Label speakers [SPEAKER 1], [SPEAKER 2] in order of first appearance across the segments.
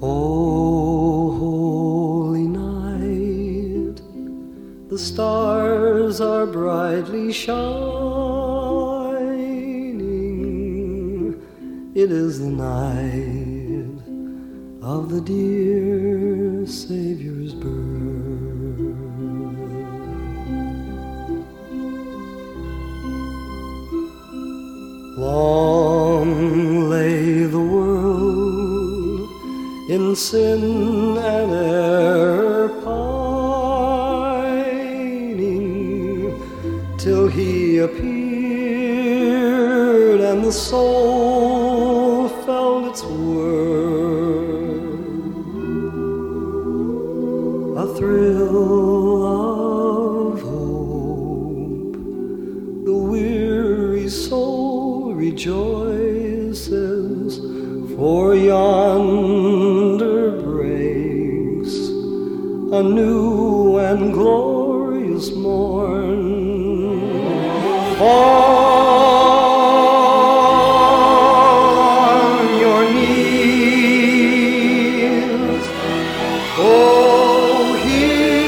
[SPEAKER 1] Oh, holy night, the stars are brightly shining. It is the night of the dear Savior's birth. Long lay the world in sin and error pining till he appeared and the soul felt its worth. A thrill of hope, the weary soul rejoices, for yonder a new and glorious morn. Fall on your knees, oh, hear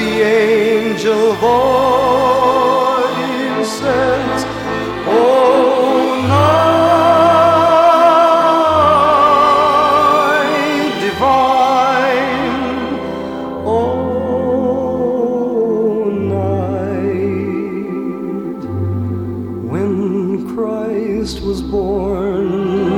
[SPEAKER 1] the angel voices. divine all night when Christ was born.